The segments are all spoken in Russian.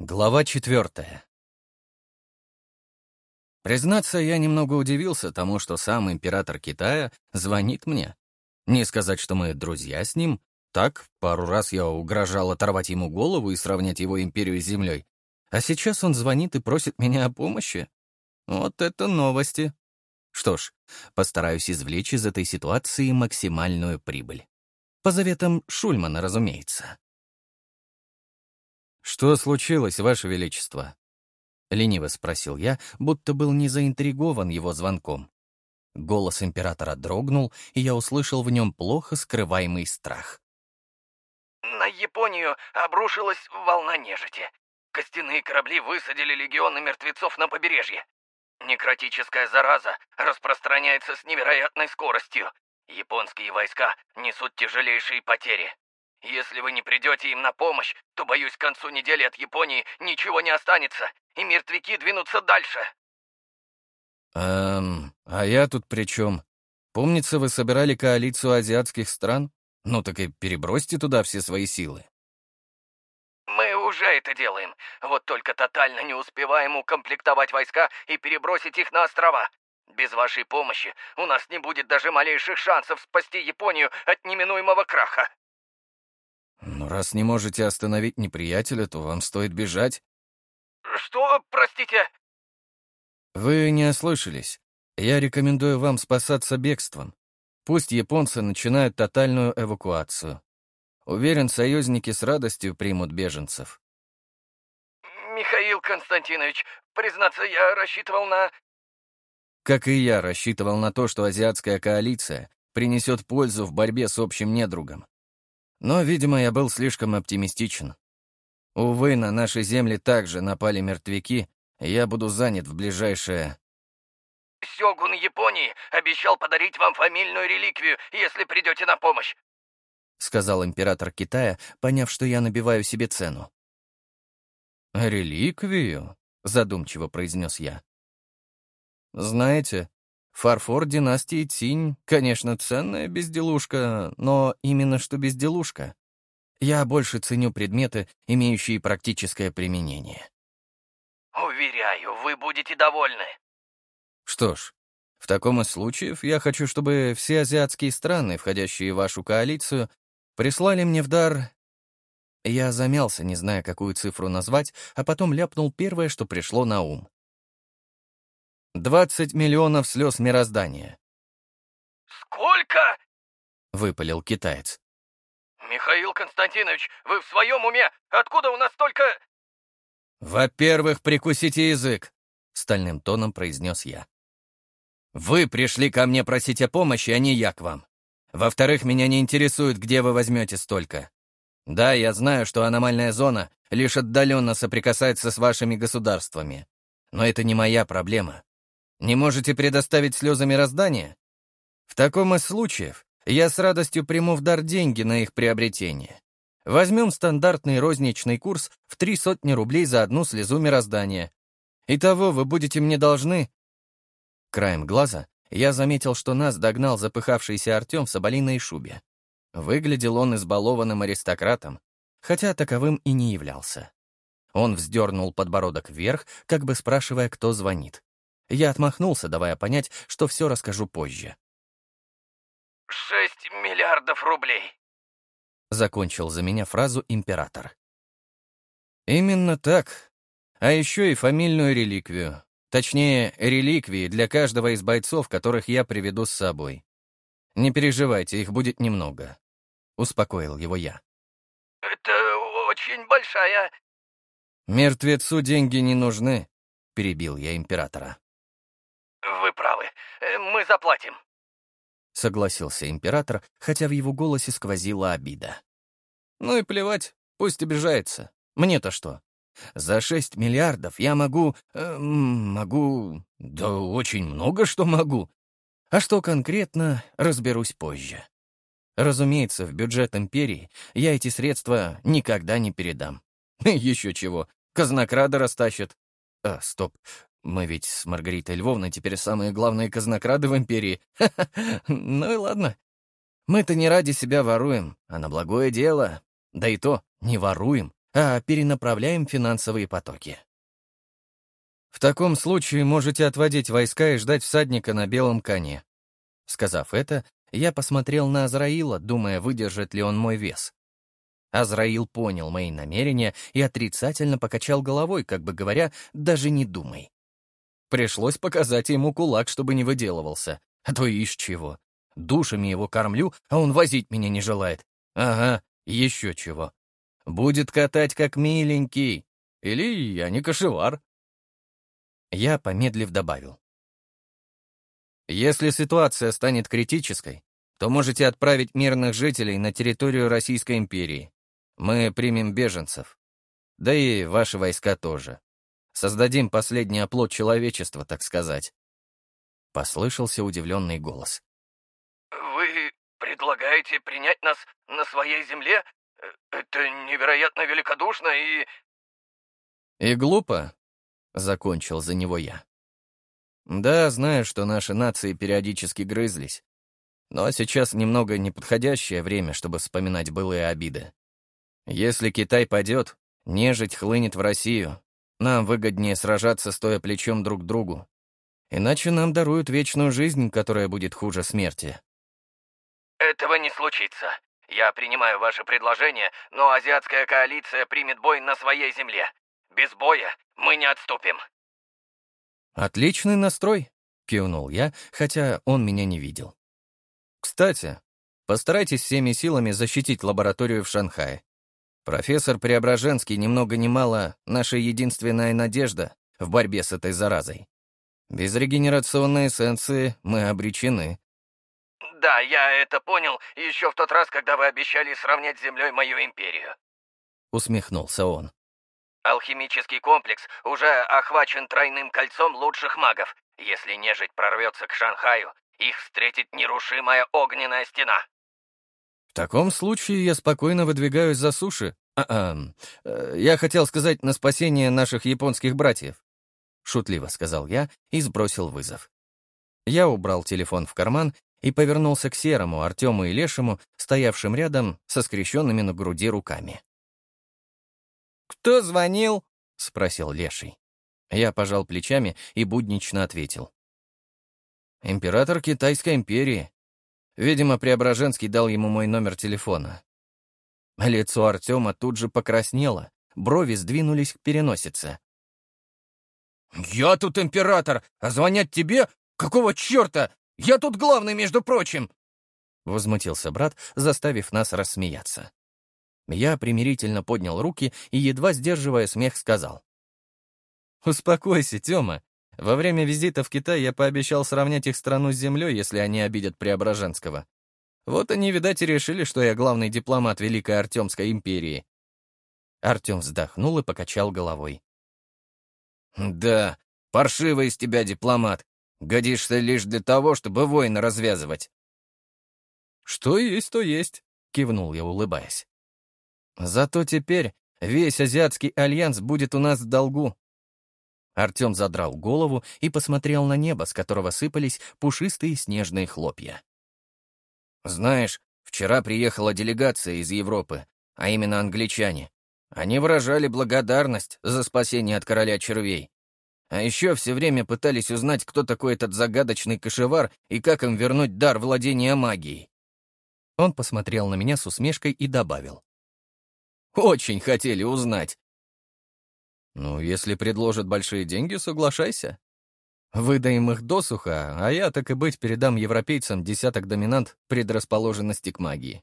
Глава четвертая. Признаться, я немного удивился тому, что сам император Китая звонит мне. Не сказать, что мы друзья с ним. Так, пару раз я угрожал оторвать ему голову и сравнять его империю с землей. А сейчас он звонит и просит меня о помощи. Вот это новости. Что ж, постараюсь извлечь из этой ситуации максимальную прибыль. По заветам Шульмана, разумеется. «Что случилось, Ваше Величество?» — лениво спросил я, будто был не заинтригован его звонком. Голос императора дрогнул, и я услышал в нем плохо скрываемый страх. «На Японию обрушилась волна нежити. Костяные корабли высадили легионы мертвецов на побережье. Некротическая зараза распространяется с невероятной скоростью. Японские войска несут тяжелейшие потери. Если вы не придете им на помощь, то, боюсь, к концу недели от Японии ничего не останется, и мертвяки двинутся дальше». «Эм, а я тут при чем? Помнится, вы собирали коалицию азиатских стран? Ну так и перебросьте туда все свои силы». «Мы уже это делаем, вот только тотально не успеваем укомплектовать войска и перебросить их на острова. Без вашей помощи у нас не будет даже малейших шансов спасти Японию от неминуемого краха». «Ну, раз не можете остановить неприятеля, то вам стоит бежать». «Что, простите?» «Вы не ослышались. Я рекомендую вам спасаться бегством. Пусть японцы начинают тотальную эвакуацию. Уверен, союзники с радостью примут беженцев». «Михаил Константинович, признаться, я рассчитывал на...» Как и я рассчитывал на то, что азиатская коалиция принесет пользу в борьбе с общим недругом. Но, видимо, я был слишком оптимистичен. Увы, на наши земли также напали мертвяки, и я буду занят в ближайшее... «Сёгун Японии обещал подарить вам фамильную реликвию, если придете на помощь», — сказал император Китая, поняв, что я набиваю себе цену. «Реликвию?» — задумчиво произнес я. «Знаете, Фарфор династии Цинь, конечно, ценная безделушка, но именно что безделушка. Я больше ценю предметы, имеющие практическое применение. Уверяю, вы будете довольны. Что ж, в таком из случаев я хочу, чтобы все азиатские страны, входящие в вашу коалицию, прислали мне в дар... Я замялся, не зная, какую цифру назвать, а потом ляпнул первое, что пришло на ум. Двадцать миллионов слез мироздания. «Сколько?» — выпалил китаец. «Михаил Константинович, вы в своем уме? Откуда у нас столько...» «Во-первых, прикусите язык», — стальным тоном произнес я. «Вы пришли ко мне просить о помощи, а не я к вам. Во-вторых, меня не интересует, где вы возьмете столько. Да, я знаю, что аномальная зона лишь отдаленно соприкасается с вашими государствами. Но это не моя проблема. Не можете предоставить слезы мироздания? В таком из случаев я с радостью приму в дар деньги на их приобретение. Возьмем стандартный розничный курс в три сотни рублей за одну слезу мироздания. Итого вы будете мне должны... Краем глаза я заметил, что нас догнал запыхавшийся Артем в соболиной шубе. Выглядел он избалованным аристократом, хотя таковым и не являлся. Он вздернул подбородок вверх, как бы спрашивая, кто звонит. Я отмахнулся, давая понять, что все расскажу позже. «Шесть миллиардов рублей», — закончил за меня фразу император. «Именно так. А еще и фамильную реликвию. Точнее, реликвии для каждого из бойцов, которых я приведу с собой. Не переживайте, их будет немного», — успокоил его я. «Это очень большая...» «Мертвецу деньги не нужны», — перебил я императора. «Вы правы. Э, мы заплатим», — согласился император, хотя в его голосе сквозила обида. «Ну и плевать, пусть обижается. Мне-то что? За шесть миллиардов я могу... Э, могу... Да очень много что могу. А что конкретно, разберусь позже. Разумеется, в бюджет империи я эти средства никогда не передам. Еще чего, казнокрады растащат. А, стоп, мы ведь с Маргаритой Львовной теперь самые главные казнокрады в империи. Ну и ладно. Мы-то не ради себя воруем, а на благое дело. Да и то не воруем, а перенаправляем финансовые потоки. В таком случае можете отводить войска и ждать всадника на белом коне. Сказав это, я посмотрел на Азраила, думая, выдержит ли он мой вес. Азраил понял мои намерения и отрицательно покачал головой, как бы говоря, даже не думай. Пришлось показать ему кулак, чтобы не выделывался. А то ишь чего. Душами его кормлю, а он возить меня не желает. Ага, еще чего. Будет катать как миленький. Или я не кошевар. Я, помедлив, добавил. Если ситуация станет критической, то можете отправить мирных жителей на территорию Российской империи. Мы примем беженцев. Да и ваши войска тоже. Создадим последний оплот человечества, так сказать. Послышался удивленный голос. «Вы предлагаете принять нас на своей земле? Это невероятно великодушно и...» «И глупо?» — закончил за него я. «Да, знаю, что наши нации периодически грызлись. Но сейчас немного неподходящее время, чтобы вспоминать былые обиды. Если Китай падет, нежить хлынет в Россию. Нам выгоднее сражаться, стоя плечом друг к другу. Иначе нам даруют вечную жизнь, которая будет хуже смерти. Этого не случится. Я принимаю ваше предложение, но азиатская коалиция примет бой на своей земле. Без боя мы не отступим. Отличный настрой, кивнул я, хотя он меня не видел. Кстати, постарайтесь всеми силами защитить лабораторию в Шанхае. Профессор Преображенский ни много ни мало наша единственная надежда в борьбе с этой заразой. Без регенерационной эссенции мы обречены. Да, я это понял еще в тот раз, когда вы обещали сравнять с Землей мою империю. Усмехнулся он. Алхимический комплекс уже охвачен тройным кольцом лучших магов. Если нежить прорвется к Шанхаю, их встретит нерушимая огненная стена. В таком случае я спокойно выдвигаюсь за суши. А я хотел сказать на спасение наших японских братьев. Шутливо сказал я и сбросил вызов. Я убрал телефон в карман и повернулся к Серому, Артему и Лешему, стоявшим рядом со скрещенными на груди руками. «Кто звонил?» — спросил Леший. Я пожал плечами и буднично ответил. «Император Китайской империи. Видимо, Преображенский дал ему мой номер телефона. Лицо Артема тут же покраснело, брови сдвинулись к переносице. «Я тут император, а звонят тебе? Какого черта? Я тут главный, между прочим!» Возмутился брат, заставив нас рассмеяться. Я примирительно поднял руки и, едва сдерживая смех, сказал. «Успокойся, Тёма. Во время визита в Китай я пообещал сравнять их страну с землей, если они обидят Преображенского. Вот они, видать, и решили, что я главный дипломат Великой Артемской империи. Артем вздохнул и покачал головой. «Да, паршивый из тебя дипломат. Годишься лишь для того, чтобы войны развязывать». «Что есть, то есть», — кивнул я, улыбаясь. «Зато теперь весь Азиатский альянс будет у нас в долгу. Артем задрал голову и посмотрел на небо, с которого сыпались пушистые снежные хлопья. «Знаешь, вчера приехала делегация из Европы, а именно англичане. Они выражали благодарность за спасение от короля червей. А еще все время пытались узнать, кто такой этот загадочный кошевар и как им вернуть дар владения магией». Он посмотрел на меня с усмешкой и добавил. «Очень хотели узнать. Ну, если предложат большие деньги, соглашайся. Выдаем их досуха, а я, так и быть, передам европейцам десяток доминант предрасположенности к магии.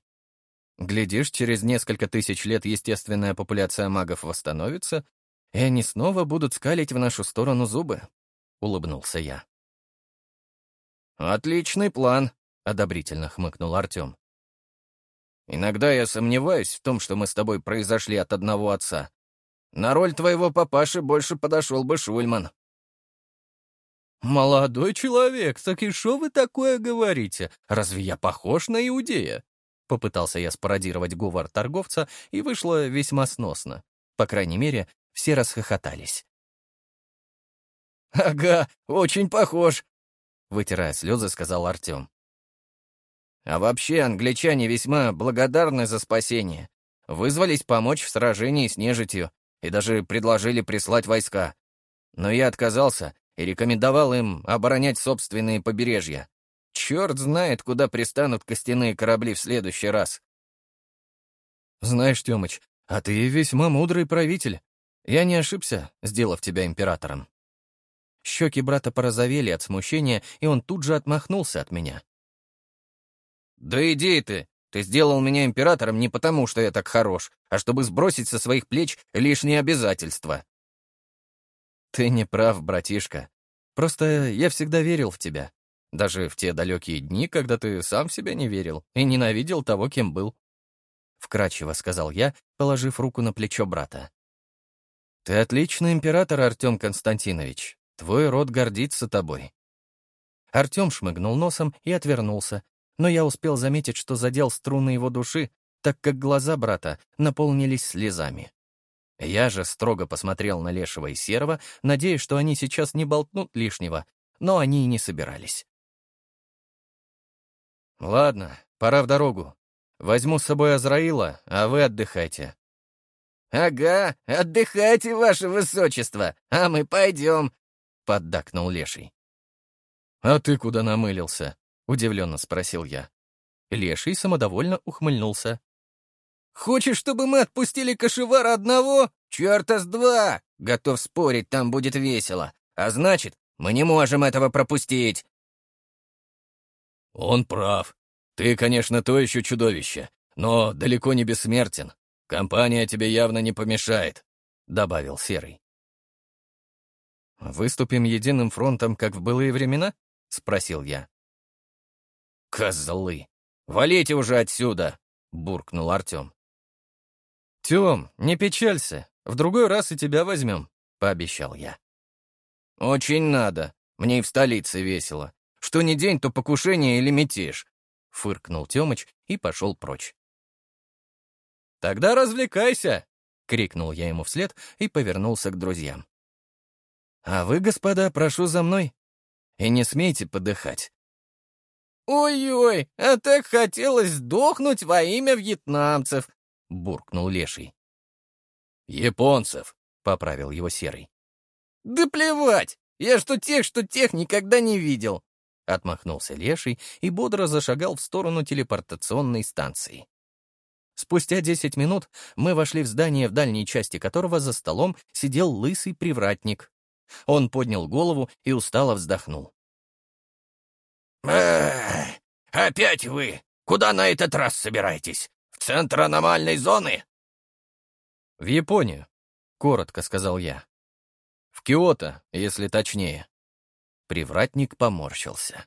Глядишь, через несколько тысяч лет естественная популяция магов восстановится, и они снова будут скалить в нашу сторону зубы», — улыбнулся я. «Отличный план», — одобрительно хмыкнул Артем. «Иногда я сомневаюсь в том, что мы с тобой произошли от одного отца, на роль твоего папаши больше подошел бы Шульман». «Молодой человек, так и что вы такое говорите? Разве я похож на иудея?» Попытался я спародировать говор торговца, и вышло весьма сносно. По крайней мере, все расхохотались. «Ага, очень похож», — вытирая слезы, сказал Артем. «А вообще англичане весьма благодарны за спасение. вызвались помочь в сражении с нежитью и даже предложили прислать войска. Но я отказался и рекомендовал им оборонять собственные побережья. Черт знает, куда пристанут костяные корабли в следующий раз. Знаешь, Тёмыч, а ты весьма мудрый правитель. Я не ошибся, сделав тебя императором. Щеки брата порозовели от смущения, и он тут же отмахнулся от меня. «Да иди ты! Ты сделал меня императором не потому, что я так хорош, а чтобы сбросить со своих плеч лишние обязательства». «Ты не прав, братишка. Просто я всегда верил в тебя. Даже в те далекие дни, когда ты сам в себя не верил и ненавидел того, кем был. Вкратчиво сказал я, положив руку на плечо брата. Ты отличный император, Артем Константинович. Твой род гордится тобой. Артем шмыгнул носом и отвернулся, но я успел заметить, что задел струны его души, так как глаза брата наполнились слезами. Я же строго посмотрел на Лешего и Серого, надеясь, что они сейчас не болтнут лишнего, но они и не собирались. «Ладно, пора в дорогу. Возьму с собой Азраила, а вы отдыхайте». «Ага, отдыхайте, ваше высочество, а мы пойдем», — поддакнул Леший. «А ты куда намылился?» — удивленно спросил я. Леший самодовольно ухмыльнулся. «Хочешь, чтобы мы отпустили кошевара одного? Черта с два! Готов спорить, там будет весело. А значит, мы не можем этого пропустить. «Он прав. Ты, конечно, то еще чудовище, но далеко не бессмертен. Компания тебе явно не помешает», — добавил Серый. «Выступим единым фронтом, как в былые времена?» — спросил я. «Козлы! Валите уже отсюда!» — буркнул Артем. «Тем, не печалься. В другой раз и тебя возьмем», — пообещал я. «Очень надо. Мне и в столице весело. Что ни день, то покушение или мятеж», — фыркнул Тёмыч и пошел прочь. «Тогда развлекайся!» — крикнул я ему вслед и повернулся к друзьям. «А вы, господа, прошу за мной. И не смейте подыхать». «Ой-ой, а так хотелось сдохнуть во имя вьетнамцев!» — буркнул Леший. «Японцев!» — поправил его Серый. «Да плевать! Я что тех, что тех никогда не видел!» Отмахнулся Леший и бодро зашагал в сторону телепортационной станции. Спустя десять минут мы вошли в здание, в дальней части которого за столом сидел лысый привратник. Он поднял голову и устало вздохнул. опять вы! Куда на этот раз собираетесь? Центр аномальной зоны?» «В Японию», — коротко сказал я. «В Киото, если точнее». Привратник поморщился.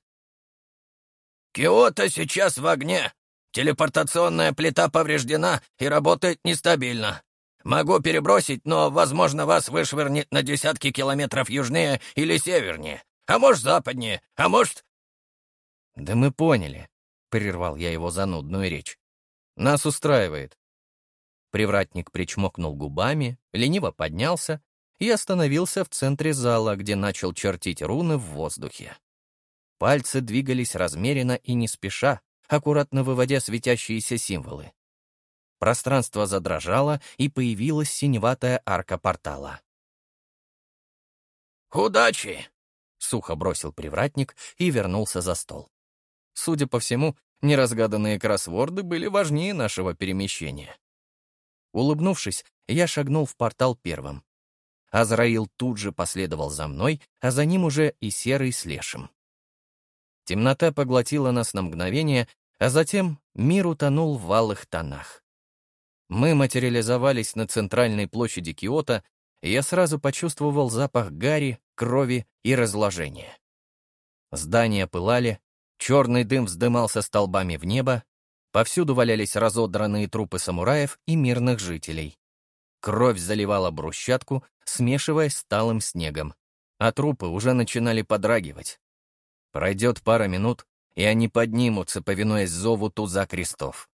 «Киото сейчас в огне. Телепортационная плита повреждена и работает нестабильно. Могу перебросить, но, возможно, вас вышвырнет на десятки километров южнее или севернее. А может, западнее, а может...» «Да мы поняли», — прервал я его занудную речь. «Нас устраивает». Привратник причмокнул губами, лениво поднялся и остановился в центре зала, где начал чертить руны в воздухе. Пальцы двигались размеренно и не спеша, аккуратно выводя светящиеся символы. Пространство задрожало, и появилась синеватая арка портала. «Удачи!» — сухо бросил привратник и вернулся за стол. Судя по всему, неразгаданные кроссворды были важнее нашего перемещения. Улыбнувшись, я шагнул в портал первым. Азраил тут же последовал за мной, а за ним уже и Серый с Лешим. Темнота поглотила нас на мгновение, а затем мир утонул в алых тонах. Мы материализовались на центральной площади Киота, и я сразу почувствовал запах гари, крови и разложения. Здания пылали, черный дым вздымался столбами в небо, повсюду валялись разодранные трупы самураев и мирных жителей. Кровь заливала брусчатку, смешиваясь с талым снегом, а трупы уже начинали подрагивать. Пройдет пара минут, и они поднимутся, повинуясь зову туза крестов.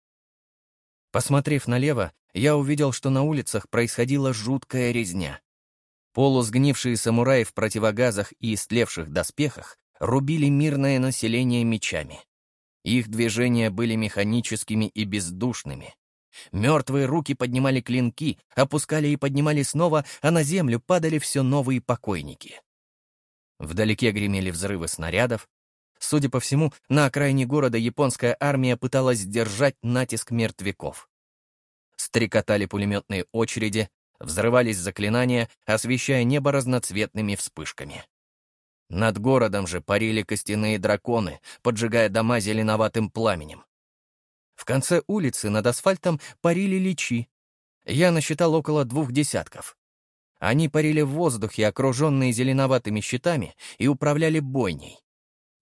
Посмотрев налево, я увидел, что на улицах происходила жуткая резня. Полусгнившие самураи в противогазах и истлевших доспехах рубили мирное население мечами. Их движения были механическими и бездушными. Мертвые руки поднимали клинки, опускали и поднимали снова, а на землю падали все новые покойники. Вдалеке гремели взрывы снарядов. Судя по всему, на окраине города японская армия пыталась сдержать натиск мертвяков. Стрекотали пулеметные очереди, взрывались заклинания, освещая небо разноцветными вспышками. Над городом же парили костяные драконы, поджигая дома зеленоватым пламенем. В конце улицы над асфальтом парили личи. Я насчитал около двух десятков. Они парили в воздухе, окруженные зеленоватыми щитами, и управляли бойней.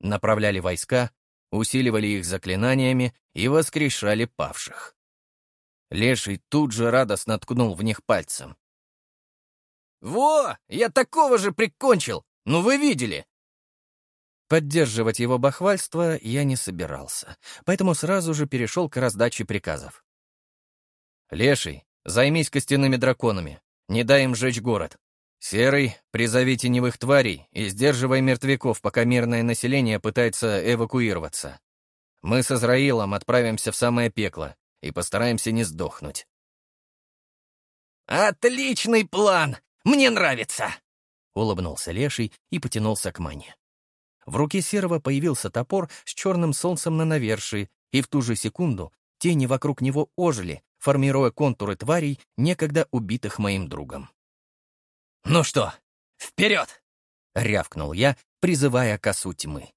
Направляли войска, усиливали их заклинаниями и воскрешали павших. Леший тут же радостно ткнул в них пальцем. «Во! Я такого же прикончил! Ну вы видели! Поддерживать его бахвальство я не собирался, поэтому сразу же перешел к раздаче приказов. «Леший, займись костяными драконами. Не дай им сжечь город. Серый, призови теневых тварей и сдерживай мертвяков, пока мирное население пытается эвакуироваться. Мы с Израилом отправимся в самое пекло и постараемся не сдохнуть». «Отличный план! Мне нравится!» — улыбнулся Леший и потянулся к мане. В руке Серого появился топор с черным солнцем на навершии, и в ту же секунду тени вокруг него ожили, формируя контуры тварей, некогда убитых моим другом. «Ну что, вперед!» — рявкнул я, призывая косу тьмы.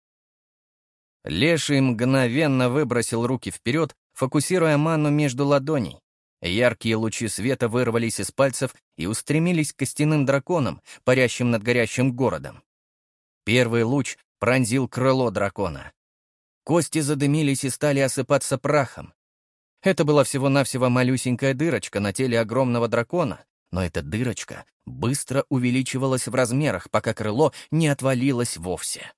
Леший мгновенно выбросил руки вперед, фокусируя ману между ладоней. Яркие лучи света вырвались из пальцев и устремились к костяным драконам, парящим над горящим городом. Первый луч пронзил крыло дракона. Кости задымились и стали осыпаться прахом. Это была всего-навсего малюсенькая дырочка на теле огромного дракона, но эта дырочка быстро увеличивалась в размерах, пока крыло не отвалилось вовсе.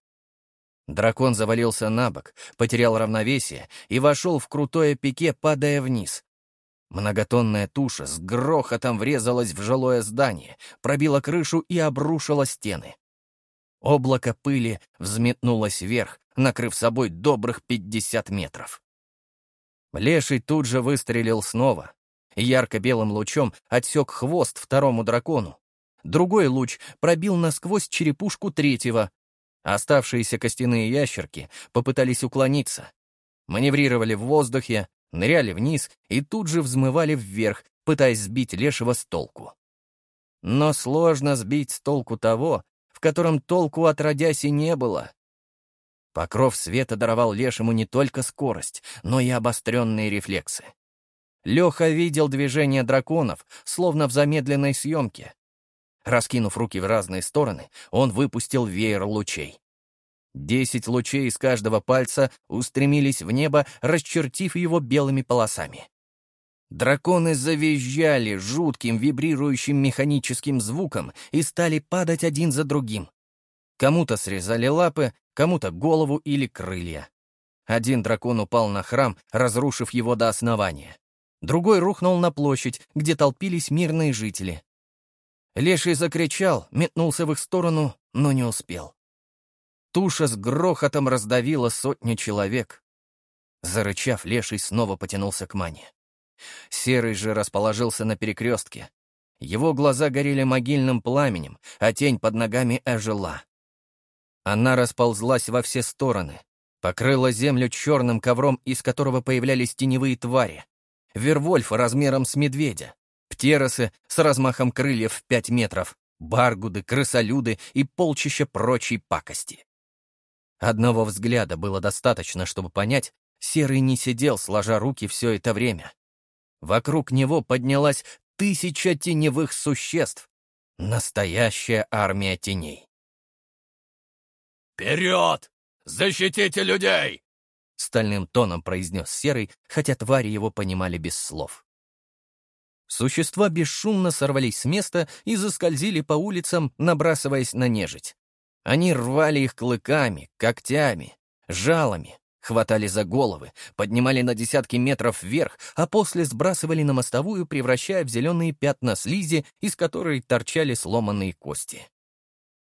Дракон завалился на бок, потерял равновесие и вошел в крутое пике, падая вниз. Многотонная туша с грохотом врезалась в жилое здание, пробила крышу и обрушила стены. Облако пыли взметнулось вверх, накрыв собой добрых пятьдесят метров. Леший тут же выстрелил снова. Ярко-белым лучом отсек хвост второму дракону. Другой луч пробил насквозь черепушку третьего. Оставшиеся костяные ящерки попытались уклониться. Маневрировали в воздухе, ныряли вниз и тут же взмывали вверх, пытаясь сбить лешего с толку. Но сложно сбить с толку того, котором толку отродясь и не было. Покров света даровал Лешему не только скорость, но и обостренные рефлексы. Леха видел движение драконов, словно в замедленной съемке. Раскинув руки в разные стороны, он выпустил веер лучей. Десять лучей из каждого пальца устремились в небо, расчертив его белыми полосами. Драконы завизжали жутким вибрирующим механическим звуком и стали падать один за другим. Кому-то срезали лапы, кому-то голову или крылья. Один дракон упал на храм, разрушив его до основания. Другой рухнул на площадь, где толпились мирные жители. Леший закричал, метнулся в их сторону, но не успел. Туша с грохотом раздавила сотню человек. Зарычав, Леший снова потянулся к мане. Серый же расположился на перекрестке. Его глаза горели могильным пламенем, а тень под ногами ожила. Она расползлась во все стороны, покрыла землю черным ковром, из которого появлялись теневые твари. Вервольф размером с медведя, птеросы с размахом крыльев в пять метров, баргуды, крысолюды и полчища прочей пакости. Одного взгляда было достаточно, чтобы понять, Серый не сидел, сложа руки все это время. Вокруг него поднялась тысяча теневых существ. Настоящая армия теней. «Вперед! Защитите людей!» Стальным тоном произнес Серый, хотя твари его понимали без слов. Существа бесшумно сорвались с места и заскользили по улицам, набрасываясь на нежить. Они рвали их клыками, когтями, жалами, хватали за головы, поднимали на десятки метров вверх, а после сбрасывали на мостовую, превращая в зеленые пятна слизи, из которой торчали сломанные кости.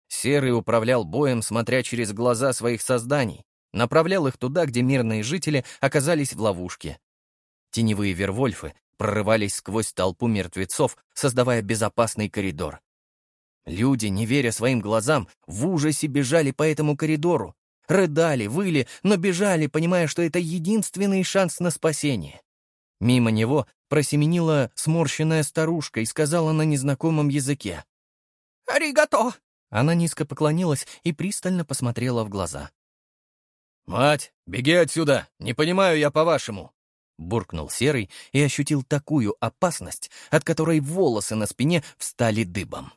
Серый управлял боем, смотря через глаза своих созданий, направлял их туда, где мирные жители оказались в ловушке. Теневые вервольфы прорывались сквозь толпу мертвецов, создавая безопасный коридор. Люди, не веря своим глазам, в ужасе бежали по этому коридору. Рыдали, выли, но бежали, понимая, что это единственный шанс на спасение. Мимо него просеменила сморщенная старушка и сказала на незнакомом языке. «Аригато!» Она низко поклонилась и пристально посмотрела в глаза. «Мать, беги отсюда! Не понимаю я по-вашему!» Буркнул Серый и ощутил такую опасность, от которой волосы на спине встали дыбом.